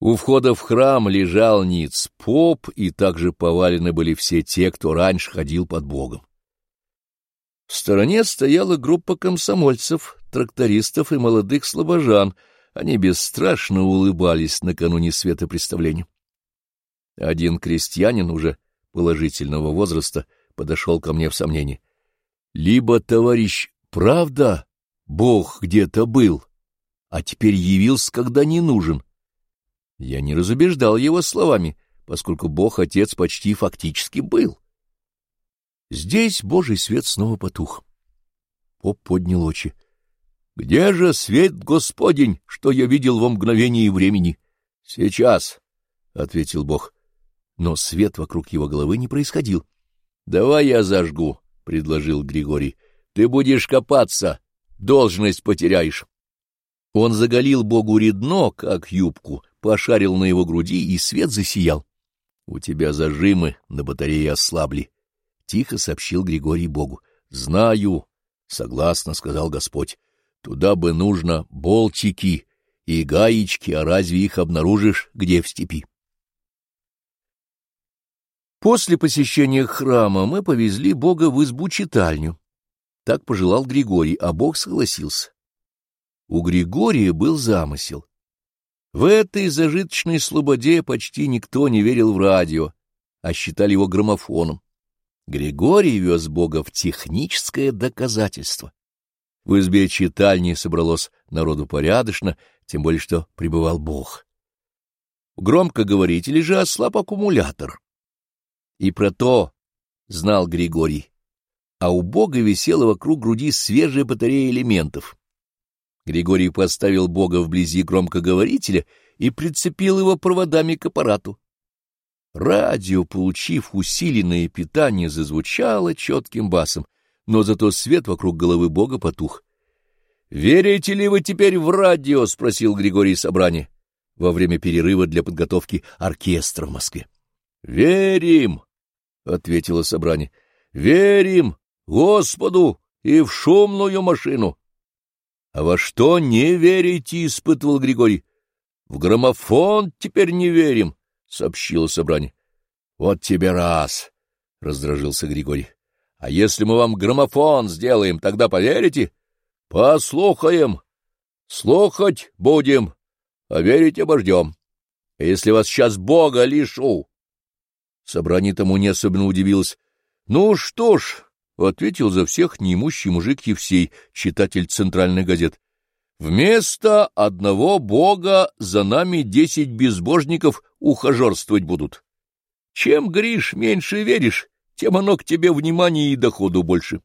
У входа в храм лежал ниц поп, и также повалены были все те, кто раньше ходил под Богом. В стороне стояла группа комсомольцев, трактористов и молодых слобожан. Они бесстрашно улыбались накануне светопреставления. Один крестьянин уже положительного возраста подошел ко мне в сомнении. Либо, товарищ, правда, Бог где-то был, а теперь явился, когда не нужен. Я не разубеждал его словами, поскольку Бог-Отец почти фактически был. Здесь Божий свет снова потух. Поп поднял очи. — Где же свет Господень, что я видел во мгновении времени? — Сейчас, — ответил Бог. Но свет вокруг его головы не происходил. — Давай я зажгу, — предложил Григорий. — Ты будешь копаться, должность потеряешь. Он заголил Богу редно, как юбку, пошарил на его груди, и свет засиял. — У тебя зажимы на батарее ослабли, — тихо сообщил Григорий Богу. — Знаю, — согласно сказал Господь. — Туда бы нужно болтики и гаечки, а разве их обнаружишь где в степи? После посещения храма мы повезли Бога в избу-читальню. Так пожелал Григорий, а Бог согласился. У Григория был замысел. В этой зажиточной слободе почти никто не верил в радио, а считали его граммофоном. Григорий вез Бога в техническое доказательство. В избе читальни собралось народу порядочно, тем более что пребывал Бог. У громкоговорителя же ослаб аккумулятор. И про то знал Григорий. А у Бога висела вокруг груди свежая батарея элементов. Григорий поставил Бога вблизи громкоговорителя и прицепил его проводами к аппарату. Радио, получив усиленное питание, зазвучало четким басом, но зато свет вокруг головы Бога потух. — Верите ли вы теперь в радио? — спросил Григорий Собрание во время перерыва для подготовки оркестра в Москве. — Верим! — ответило Собрание. — Верим Господу и в шумную машину. — А во что не верите? — испытывал Григорий. — В граммофон теперь не верим, — сообщило собрание. — Вот тебе раз, — раздражился Григорий. — А если мы вам граммофон сделаем, тогда поверите? — Послухаем. Слухать будем, а верить обождем. А если вас сейчас Бога лишу? Собрание тому не особенно удивилось. — Ну что ж, ответил за всех неимущий мужик Евсей, читатель центральных газет. Вместо одного бога за нами десять безбожников ухажерствовать будут. Чем, Гриш, меньше веришь, тем оно к тебе внимания и доходу больше.